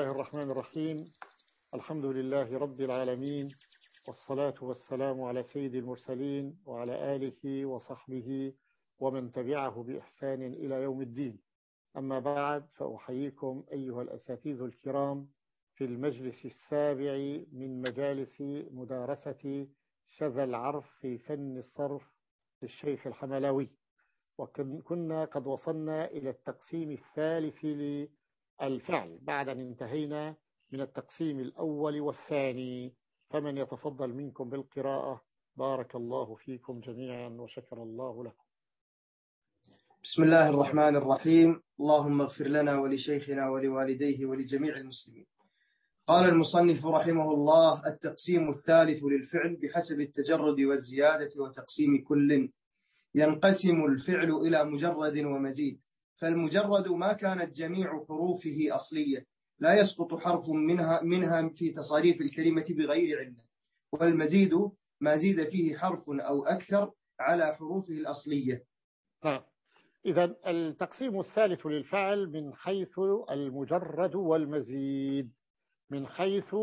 الله الرحمن الرحيم. الحمد لله رب العالمين والصلاة والسلام على سيد المرسلين وعلى آله وصحبه ومن تبعه بإحسان إلى يوم الدين. أما بعد فأحييكم أيها الأساتذة الكرام في المجلس السابع من مجالس مدارسة شذا العرف في فن الصرف للشيخ الحملاوي. وكنا قد وصلنا إلى التقسيم الثالث للفعل بعد أن انتهينا من التقسيم الأول والثاني. فمن يتفضل منكم بالقراءة. بارك الله فيكم جميعا وشكر الله لكم. بسم الله الرحمن الرحيم. اللهم اغفر لنا ولشيخنا ولوالديه ولجميع المسلمين. قال المصنف رحمه الله التقسيم الثالث للفعل بحسب التجرد والزيادة وتقسيم كل ينقسم الفعل إلى مجرد ومزيد. فالمجرد ما كانت جميع حروفه أصلية لا يسقط حرف منها منها في تصاريف الكلمة بغير علة والمزيد ما زيد فيه حرف أو أكثر على حروفه الأصلية. نعم. إذا التقسيم الثالث للفعل من حيث المجرد والمزيد. من حيث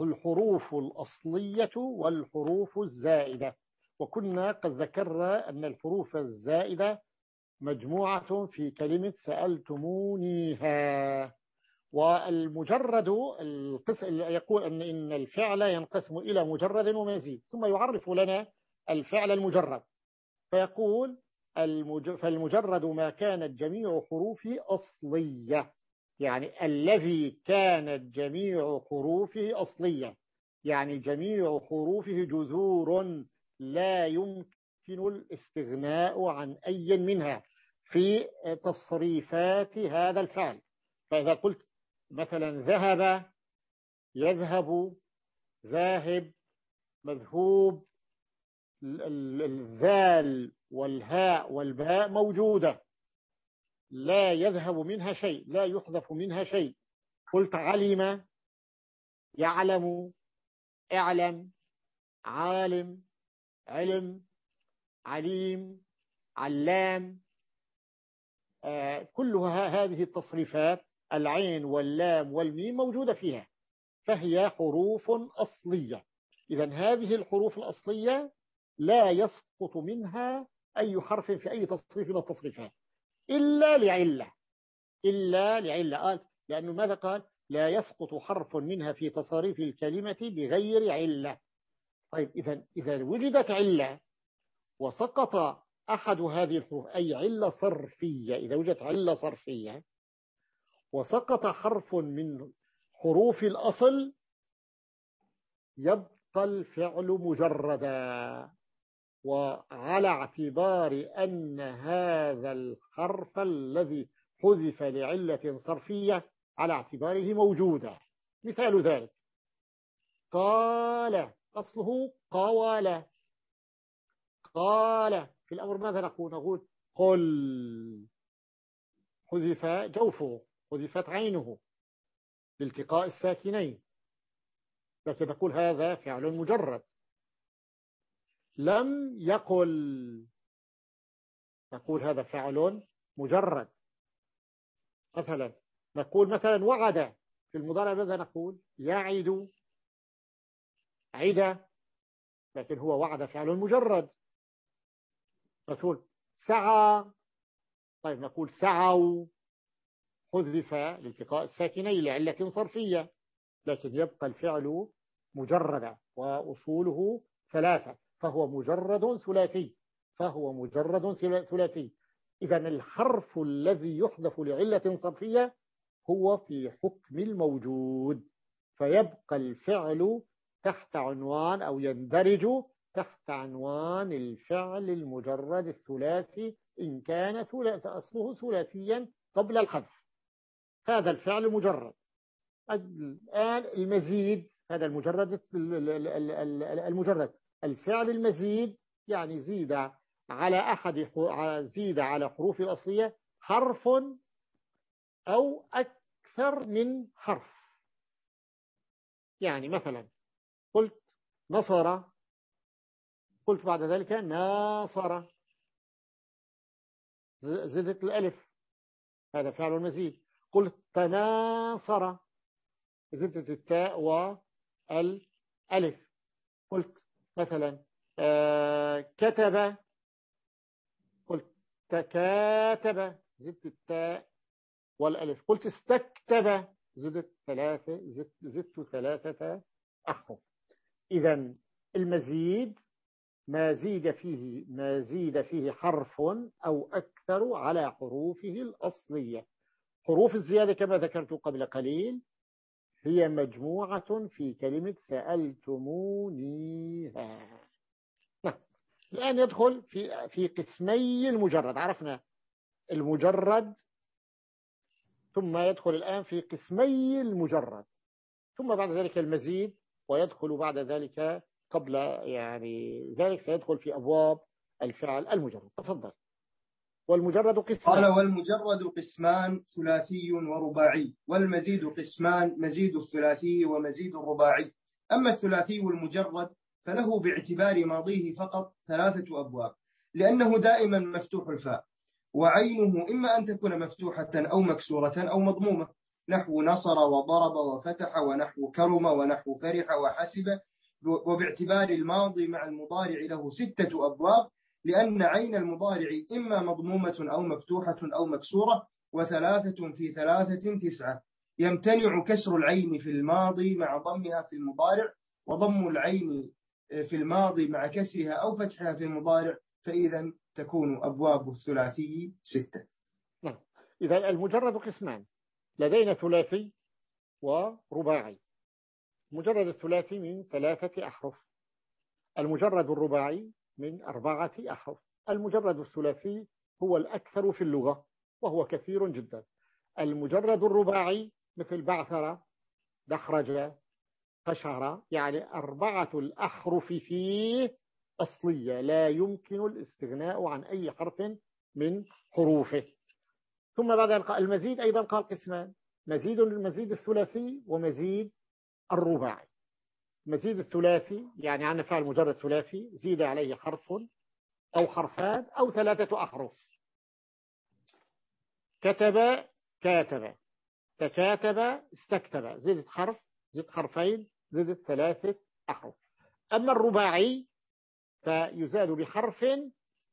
الحروف الأصلية والحروف الزائدة. وكنا قد ذكرنا أن الحروف الزائدة مجموعة في كلمة سألتمونيها. والمجرد القسم يقول أن إن الفعل ينقسم إلى مجرد ومزيد ثم يعرف لنا الفعل المجرد. فيقول فالمجرد ما كانت جميع حروفه أصلية يعني الذي كانت جميع حروفه أصلية يعني جميع حروفه جذور لا يمكن الاستغناء عن أي منها في تصريفات هذا الفعل. فإذا قلت مثلا ذهب يذهب ذاهب مذهوب الذال والهاء والباء موجودة. لا يذهب منها شيء لا يحذف منها شيء. قلت علم يعلم اعلم عالم علم عليم علام آه كلها هذه التصريفات العين واللام والميم موجودة فيها. فهي حروف أصلية. إذا هذه الحروف الأصلية لا يسقط منها أي حرف في أي تصريف من التصريفات. إلا لعلة. إلا لعلة. قال لأنه ماذا قال؟ لا يسقط حرف منها في تصاريف الكلمة بغير علة. طيب إذا إذا وجدت علة. وسقط أحد هذه الحروف أي علة صرفية إذا وجدت علة صرفية وسقط حرف من حروف الأصل يبقى الفعل مجردا. وعلى اعتبار أن هذا الحرف الذي حذف لعلة صرفية على اعتباره موجودا مثال ذلك. قال أصله قوال قال في الأمر ماذا نقول؟ نقول قل حذف جوفه حذفت عينه لالتقاء الساكنين. لكن نقول هذا فعل مجرد. لم يقل نقول هذا فعل مجرد. مثلا نقول مثلا وعد في المضارع ماذا نقول؟ يعد عد لكن هو وعد فعل مجرد. نقول سعى طيب نقول سعوا حذف لالتقاء الساكنين لعلة صرفية لكن يبقى الفعل مجردا وأصوله ثلاثة فهو مجرد ثلاثي فهو مجرد ثلاثي. إذا الحرف الذي يحذف لعلة صرفية هو في حكم الموجود فيبقى الفعل تحت عنوان أو يندرج تحت عنوان الفعل المجرد الثلاثي إن كان أصله ثلاثيا قبل الحذف. هذا الفعل مجرد. الآن المزيد هذا المجرد المجرد. الفعل المزيد يعني زيد على أحد زيد على حروف الأصلية حرف أو أكثر من حرف. يعني مثلا قلت نصر قلت بعد ذلك ناصر. زدت الألف. هذا فعل مزيد. قلت تناصر. زدت التاء والألف قلت مثلا آه كتب. قلت تكاتب. زدت التاء والألف قلت استكتب. زدت ثلاثة زدت, زدت ثلاثة أحرف. إذا المزيد ما زيد فيه ما زيد فيه حرف أو أكثر على حروفه الأصلية. حروف الزيادة كما ذكرت قبل قليل هي مجموعة في كلمة سألتمونيها. الآن يدخل في في قسمي المجرد. عرفنا المجرد. ثم يدخل الآن في قسمي المجرد. ثم بعد ذلك المزيد ويدخل بعد ذلك قبل يعني ذلك سيدخل في أبواب الفعل المجرد. تفضل. والمجرد قسمان. قال والمجرد قسمان ثلاثي ورباعي والمزيد قسمان مزيد الثلاثي ومزيد الرباعي. أما الثلاثي المجرد فله باعتبار ماضيه فقط ثلاثة أبواب لأنه دائما مفتوح الفاء وعينه إما أن تكون مفتوحة أو مكسورة أو مضمومة نحو نصر وضرب وفتح ونحو كرم ونحو فرح وحسب وباعتبار الماضي مع المضارع له ستة أبواب لأن عين المضارع إما مضمومة أو مفتوحة أو مكسورة وثلاثة في ثلاثة تسعة. يمتنع كسر العين في الماضي مع ضمها في المضارع وضم العين في الماضي مع كسرها أو فتحها في المضارع فإذا تكون أبواب الثلاثي ستة. نعم. إذا المجرد قسمان لدينا ثلاثي ورباعي. مجرد الثلاثي من ثلاثة أحرف. المجرد الرباعي من أربعة أحرف. المجرد الثلاثي هو الأكثر في اللغة وهو كثير جدا. المجرد الرباعي مثل بعثر دحرج قشعر يعني أربعة الأحرف فيه أصلية. لا يمكن الاستغناء عن أي حرف من حروفه. ثم بعد المزيد أيضا قال قسمان. مزيد المزيد الثلاثي ومزيد الرباعي. مزيد الثلاثي يعني عندنا فعل مجرد ثلاثي زيد عليه حرف أو حرفان أو ثلاثة أحرف. كتب كاتب. تكاتب استكتب. زيدت حرف زيدت حرفين زيدت ثلاثة أحرف. أما الرباعي فيزاد بحرف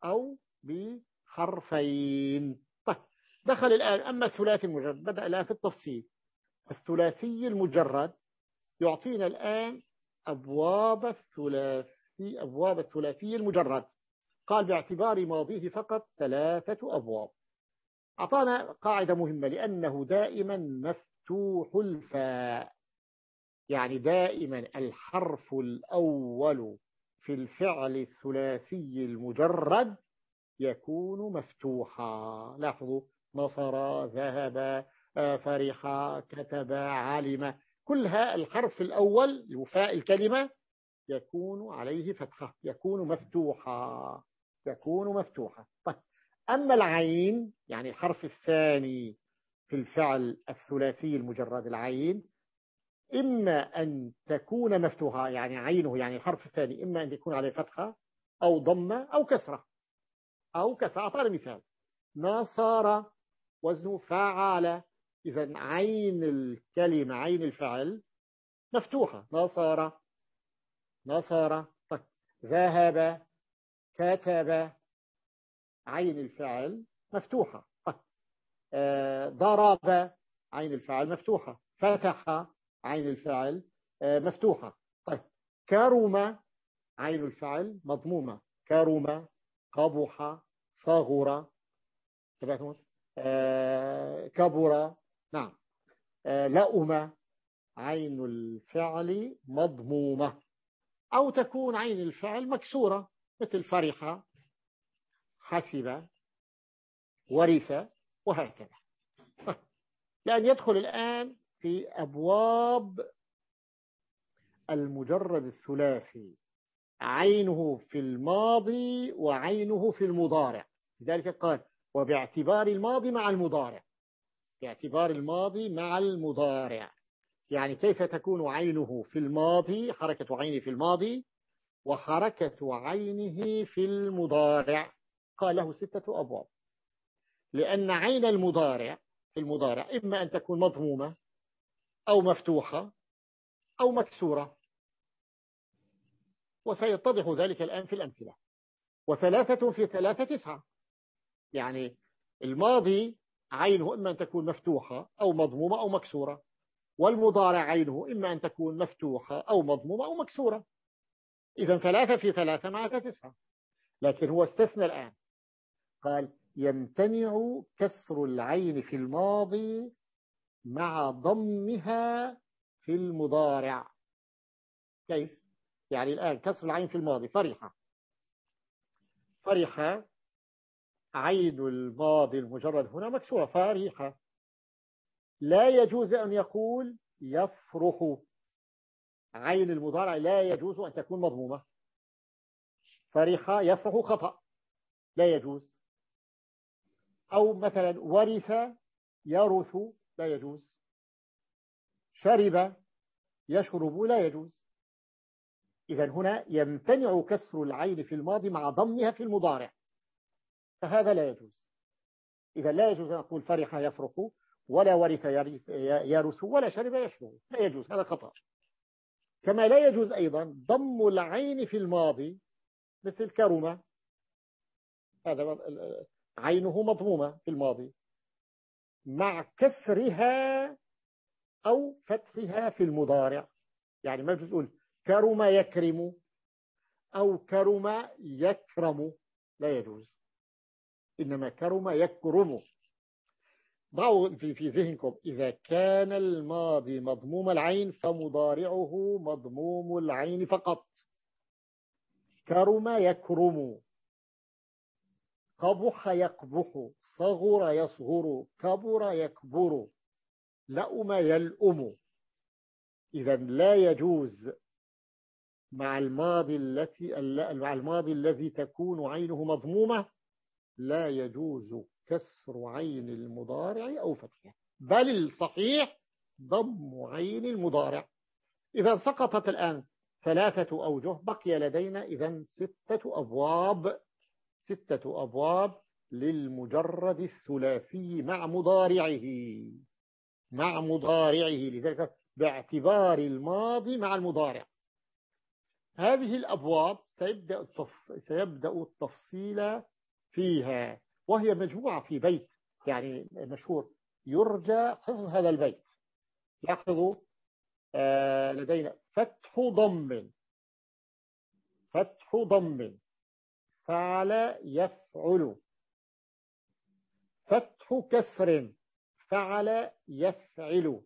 أو بحرفين. طيب دخل الآن أما الثلاثي المجرد بدأ الآن في التفصيل. الثلاثي المجرد يعطينا الآن أبواب الثلاثي أبواب الثلاثي المجرد. قال باعتبار ماضيه فقط ثلاثة أبواب. أعطانا قاعدة مهمة لأنه دائما مفتوح الفاء. يعني دائما الحرف الأول في الفعل الثلاثي المجرد يكون مفتوحا. لاحظوا نصر ذهب فرح كتب علم. كلها الحرف الأول لوفاء الكلمة يكون عليه فتحة يكون مفتوحا يكون مفتوحا طيب أما العين يعني الحرف الثاني في الفعل الثلاثي المجرد العين إما أن تكون مفتوحة يعني عينه يعني الحرف الثاني إما أن يكون عليه فتحة أو ضمة أو كسرة أو كسرة. أعطانا مثال. نصر وزنه فعل إذا عين الكلمة عين الفعل مفتوحة. نصر نصر طيب. ذهب كتب عين الفعل مفتوحة. طيب. آه ضرب عين الفعل مفتوحة. فتح عين الفعل آه مفتوحة. طيب. كرم عين الفعل مضمومة. كرم قبح صغر. آه كبر نعم. آه، لأم عين الفعل مضمومة أو تكون عين الفعل مكسورة مثل فرحة حسب ورث وهكذا. لأن يدخل الآن في أبواب المجرد الثلاثي عينه في الماضي وعينه في المضارع. لذلك قال وباعتبار الماضي مع المضارع. باعتبار الماضي مع المضارع. يعني كيف تكون عينه في الماضي؟ حركة عينه في الماضي وحركة عينه في المضارع. قال له ستة أبواب. لأن عين المضارع في المضارع إما أن تكون مضمومة أو مفتوحة أو مكسورة. وسيتضح ذلك الآن في الأمثلة. وثلاثة في ثلاثة تسعة. يعني الماضي عينه إما أن تكون مفتوحة أو مضمومة أو مكسورة. والمضارع عينه إما أن تكون مفتوحة أو مضمومة أو مكسورة. إذا ثلاثة في ثلاثة معناتها تسعة. لكن هو استثنى الآن. قال يمتنع كسر العين في الماضي مع ضمها في المضارع. كيف؟ يعني الآن كسر العين في الماضي فرحة. فرحة عين الماضي المجرد هنا مكسورة فرحة لا يجوز أن يقول يفرح. عين المضارع لا يجوز أن تكون مضمومة. فرحة يفرح خطأ. لا يجوز. أو مثلا ورث يرث لا يجوز. شرب يشرب لا يجوز. إذا هنا يمتنع كسر العين في الماضي مع ضمها في المضارع. فهذا لا يجوز. إذا لا يجوز أن أقول فرح يفرح ولا ورث يرث ولا شرب يشرب. لا يجوز هذا خطأ. كما لا يجوز أيضا ضم العين في الماضي مثل كرمة هذا عينه مضمومة في الماضي. مع كسرها أو فتحها في المضارع. يعني ما تقول كرم يكرم أو كرم يكرم. لا يجوز. إنما كرم يكرم. ضعوا في, في ذهنكم. إذا كان الماضي مضموم العين فمضارعه مضموم العين فقط. كرم يكرم. قبح يقبح. صغر يصغر. كبر يكبر. لأم يلأم إذا لا يجوز مع الماضي التي مع الماضي الذي تكون عينه مضمومة لا يجوز كسر عين المضارع أو فتحه بل الصحيح ضم عين المضارع. إذا سقطت الآن ثلاثة أوجه بقي لدينا إذا ستة أبواب ستة أبواب للمجرد الثلاثي مع مضارعه مع مضارعه لذلك باعتبار الماضي مع المضارع. هذه الأبواب سيبدأ سيبدأ التفصيل فيها وهي مجموعة في بيت يعني مشهور يرجى حفظ هذا البيت. لاحظوا آه لدينا فتح ضم. فتح ضم. فعل يفعل. فتح كسر. فعل يفعل.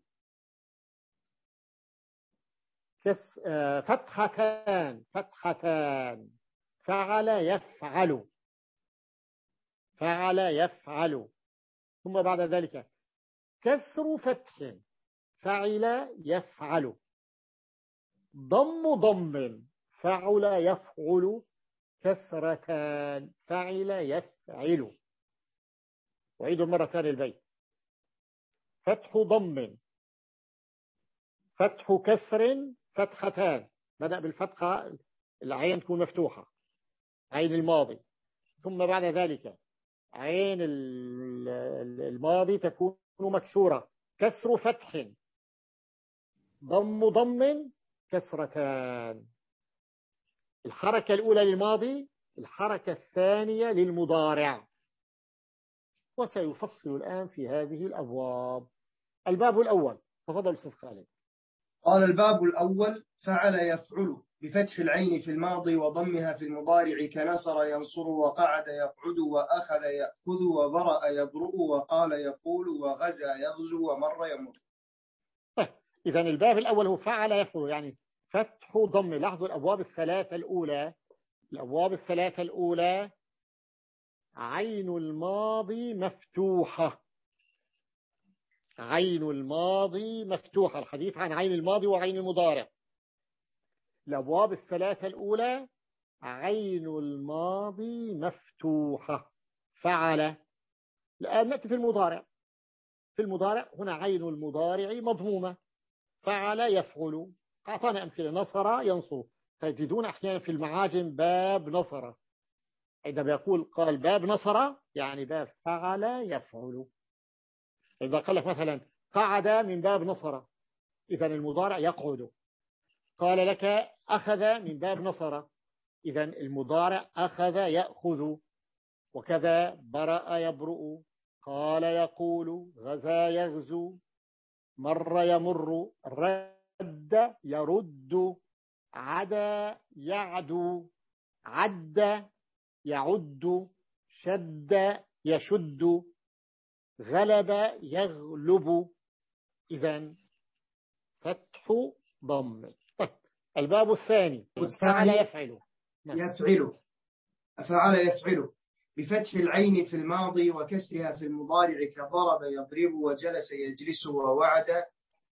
آه، فتحتان فتحتان. فعل يفعل. فعل يفعل. ثم بعد ذلك كسر فتح. فعل يفعل. ضم ضم. فعل يفعل كسرتان. فعل يفعل. وعيد مرة ثانية البيت. فتح ضم. فتح كسر فتحتان. بدأ بالفتحة العين تكون مفتوحة. عين الماضي. ثم بعد ذلك عين الماضي تكون مكسورة. كسر فتح. ضم ضم كسرتان. الحركة الأولى للماضي الحركة الثانية للمضارع. وسيفصل الآن في هذه الأبواب. الباب الأول. تفضل أستاذ خالد. قال الباب الأول فعل يفعل بفتح العين في الماضي وضمها في المضارع كنصر ينصر وقعد يقعد وأخذ يأخذ وبرأ يبرؤ وقال يقول وغزا يغزو ومر يمر. طيب إذا الباب الأول هو فعل يفعل يعني فتح ضم. لاحظوا الأبواب الثلاثة الأولى. الأبواب الثلاثة الأولى عين الماضي مفتوحة. عين الماضي مفتوحة الحديث عن عين الماضي وعين المضارع. الأبواب الثلاثة الأولى عين الماضي مفتوحة. فعل. الآن نأتي في المضارع. في المضارع هنا عين المضارع مضمومة. فعل يفعل. أعطانا أمثلة. نصر ينصر. تجدون أحيانا في المعاجم باب نصر. عندما يقول قال باب نصر يعني باب فعل يفعل. إذا قال لك مثلا قعد من باب نصر إذا المضارع يقعد. قال لك أخذ من باب نصر إذا المضارع أخذ يأخذ. وكذا برأ يبرؤ. قال يقول غزا يغزو. مر يمر. رد يرد. عدا يعدو عد يعد. شد يشد. غلب يغلب. إذا فتح ضم. طيب الباب الثاني. فعل يفعل. نعم. يفعل. فعل يفعل. بفتح العين في الماضي وكسرها في المضارع كضرب يضرب وجلس يجلس ووعد.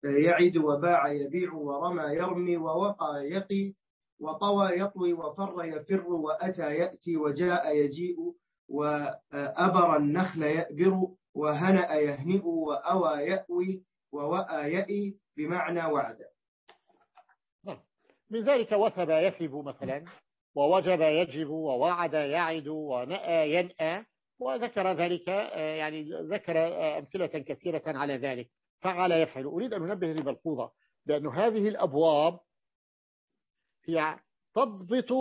يعد وباع يبيع ورمى يرمي ووقى يقي. وطوى يطوي وفر يفر وأتى يأتي وجاء يجيء. وأبر النخل يأبر. وهنأ يهنئ وأوى يأوي ووأى يأي بمعنى وعد. نعم. من ذلك وثب يثب مثلا ووجب يجب ووعد يعد ونأى ينأى وذكر ذلك يعني ذكر أمثلة كثيرة على ذلك. فعل يفعل. أريد أن أنبه لملحوظة بأن هذه الأبواب هي تضبط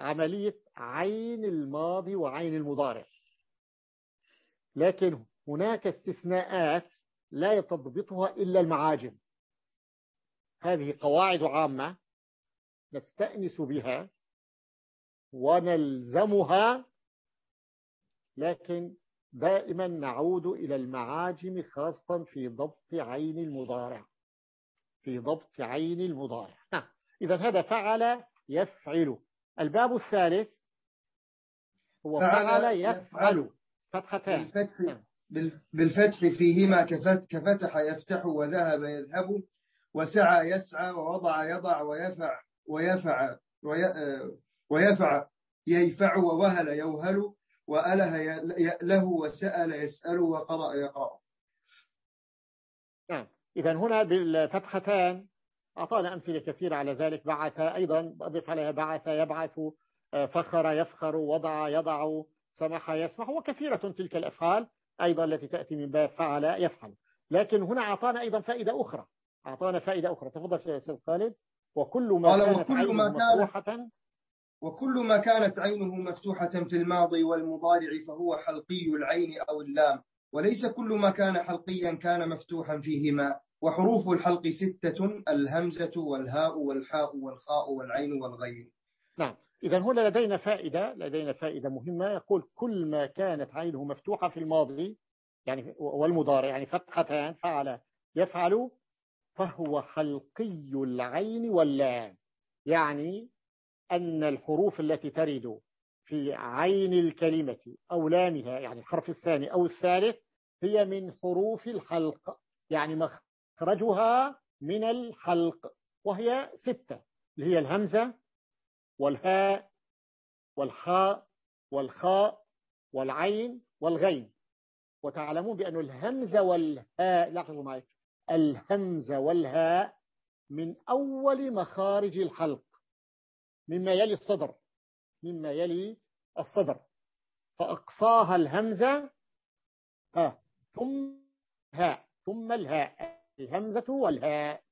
عملية عين الماضي وعين المضارع. لكن هناك استثناءات لا يتضبطها إلا المعاجم. هذه قواعد عامة نستأنس بها ونلزمها لكن دائما نعود إلى المعاجم خاصة في ضبط عين المضارع. في ضبط عين المضارع. نعم. إذا هذا فعل يفعل. الباب الثالث هو فعل يفعل. فتحتان. نعم. بالفتح فيهما كفتح يفتح وذهب يذهب وسعى يسعى ووضع يضع ويفع ويفع ويفع ييفع ووهل يوهل وأله يأله وسأل يسأل وقرأ يقرأ. نعم. إذا هنا بالفتحتان أعطانا أمثلة كثيرة على ذلك. بعث أيضا أضف عليها بعث يبعث فخر يفخر وضع يضع سمح يسمح وكثيرة تلك الأفعال. أيضا التي تأتي من باب فعل يفعل. لكن هنا أعطانا أيضا فائدة أخرى. أعطانا فائدة أخرى. تفضل يا أستاذ خالد. وكل ما كانت وكل ما مفتوحة وكل ما كانت عينه مفتوحة في الماضي والمضارع فهو حلقي العين أو اللام. وليس كل ما كان حلقيا كان مفتوحا فيهما. وحروف الحلق ستة الهمزة والهاء والحاء والخاء والعين والغين. نعم. إذا هنا لدينا فائدة لدينا فائدة مهمة. يقول كل ما كانت عينه مفتوحة في الماضي يعني والمضارع يعني فتحتان فعل يفعل فهو حلقي العين واللام. يعني أن الحروف التي ترد في عين الكلمة أو لامها يعني الحرف الثاني أو الثالث هي من حروف الحلق يعني مخرجها من الحلق وهي ستة اللي هي الهمزة والهاء والحاء والخاء والعين والغين. وتعلمون بأن الهمزة والهاء لاحظوا معي الهمزة والهاء من أول مخارج الحلق مما يلي الصدر مما يلي الصدر. فأقصاها الهمزة ها ثم هاء ثم الهاء الهمزة والهاء.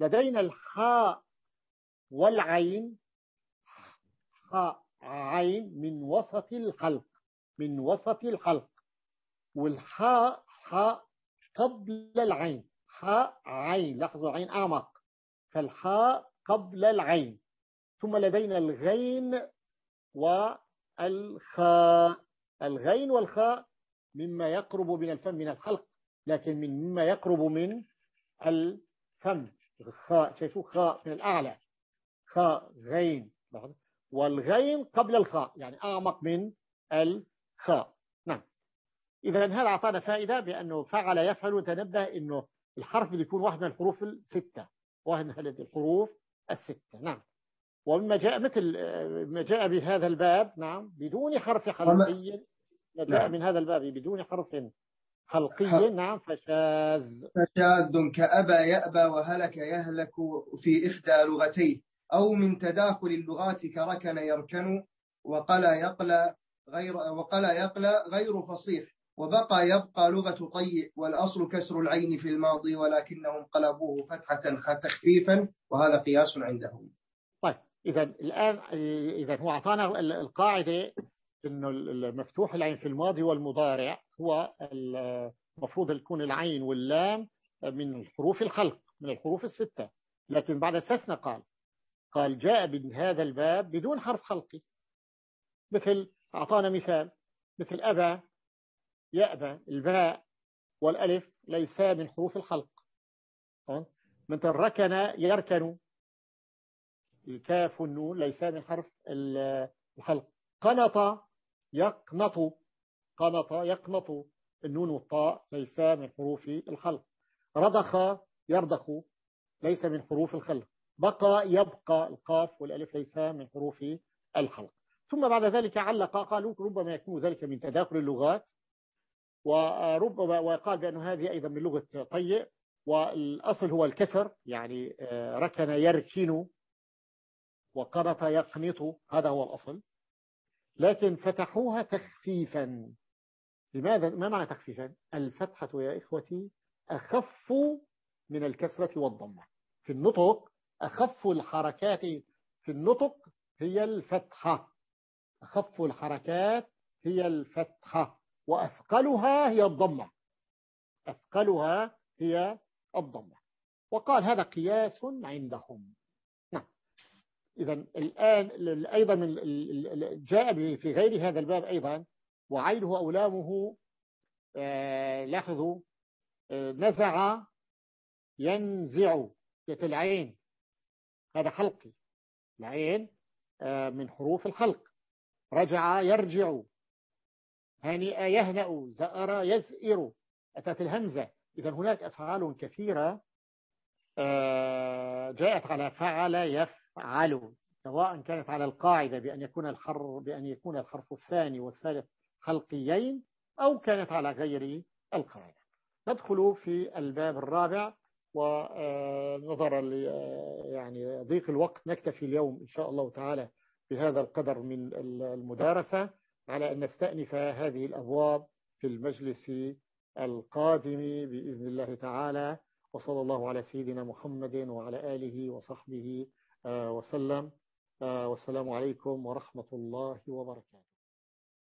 لدينا الحاء والعين عين من وسط الحلق من وسط الحلق والحاء حاء قبل العين. حاء عين لاحظوا عين أعمق. فالحاء قبل العين. ثم لدينا الغين والخاء. الغين والخاء مما يقرب من الفم من الحلق لكن من مما يقرب من الفم. الخاء شايفوا خاء من الأعلى. خاء غين. والغين قبل الخاء يعني أعمق من الخاء. نعم. إذا هذا أعطانا فائدة بأنه فعل يفعل وتنبه أنه الحرف بيكون واحد من الحروف الستة واحد من الحروف الستة. نعم. ومما جاء مثل ما جاء بهذا الباب نعم بدون حرف حلقي ما جاء نعم. من هذا الباب بدون حرف حلقي نعم فشاذ. فشاذ كأبى يأبى وهلك يهلك في إحدى لغتيه. أو من تداخل اللغات كركن يركن وقلى يقلى غير وقلى يقلى غير فصيح وبقى يبقى لغة طيء والأصل كسر العين في الماضي ولكنهم قلبوه فتحة تخفيفا وهذا قياس عندهم. طيب إذا الآن إذا هو أعطانا القاعدة إنه المفتوح العين في الماضي والمضارع هو المفروض يكون العين واللام من حروف الخلق من الحروف الستة. لكن بعد استثنى قال قال جاء بهذا الباب بدون حرف خلقي مثل أعطانا مثال مثل أبى يأبى الباء والألف ليسا من حروف الخلق مثل ركن يركن. الكاف والنون ليسا من حرف الخلق قنط يقنط. قنط يقنط. النون والطاء ليسا من حروف الخلق رضخ يرضخ ليس من حروف الخلق. بقى يبقى القاف والألف ليس من حروف الخلق. ثم بعد ذلك علق قالوا ربما يكون ذلك من تداخل اللغات وربما وقال بأن هذه أيضا من لغة طيء والأصل هو الكسر يعني آه، ركن يركن وقنط يقنط هذا هو الأصل. لكن فتحوها تخفيفا. لماذا؟ ما معنى تخفيفا؟ الفتحة يا إخوتي أخف من الكسرة والضمة. في النطق أخف الحركات في النطق هي الفتحة. أخف الحركات هي الفتحة. وأثقلها هي الضمة. أثقلها هي الضمة. وقال هذا قياس عندهم. نعم. إذا الآن أيضا جاء في غير هذا الباب أيضا وعينه أولامه آه، لاحظوا آه، نزع ينزع العين هذا حلقي العين آه، من حروف الحلق. رجع يرجع هنئ يهنأ زأر يزئر. أتت الهمزة. إذا هناك أفعال كثيرة آه، جاءت على فعل يفعل سواء كانت على القاعدة بأن يكون الحرف بأن يكون الحرف الثاني والثالث حلقيين أو كانت على غير القاعدة. ندخل في الباب الرابع. ونظرا يعني ضيق الوقت نكتفي اليوم إن شاء الله تعالى بهذا القدر من المدارسة على أن نستأنف هذه الأبواب في المجلس القادم بإذن الله تعالى. وصلى الله على سيدنا محمد وعلى آله وصحبه وسلم والسلام عليكم ورحمة الله وبركاته.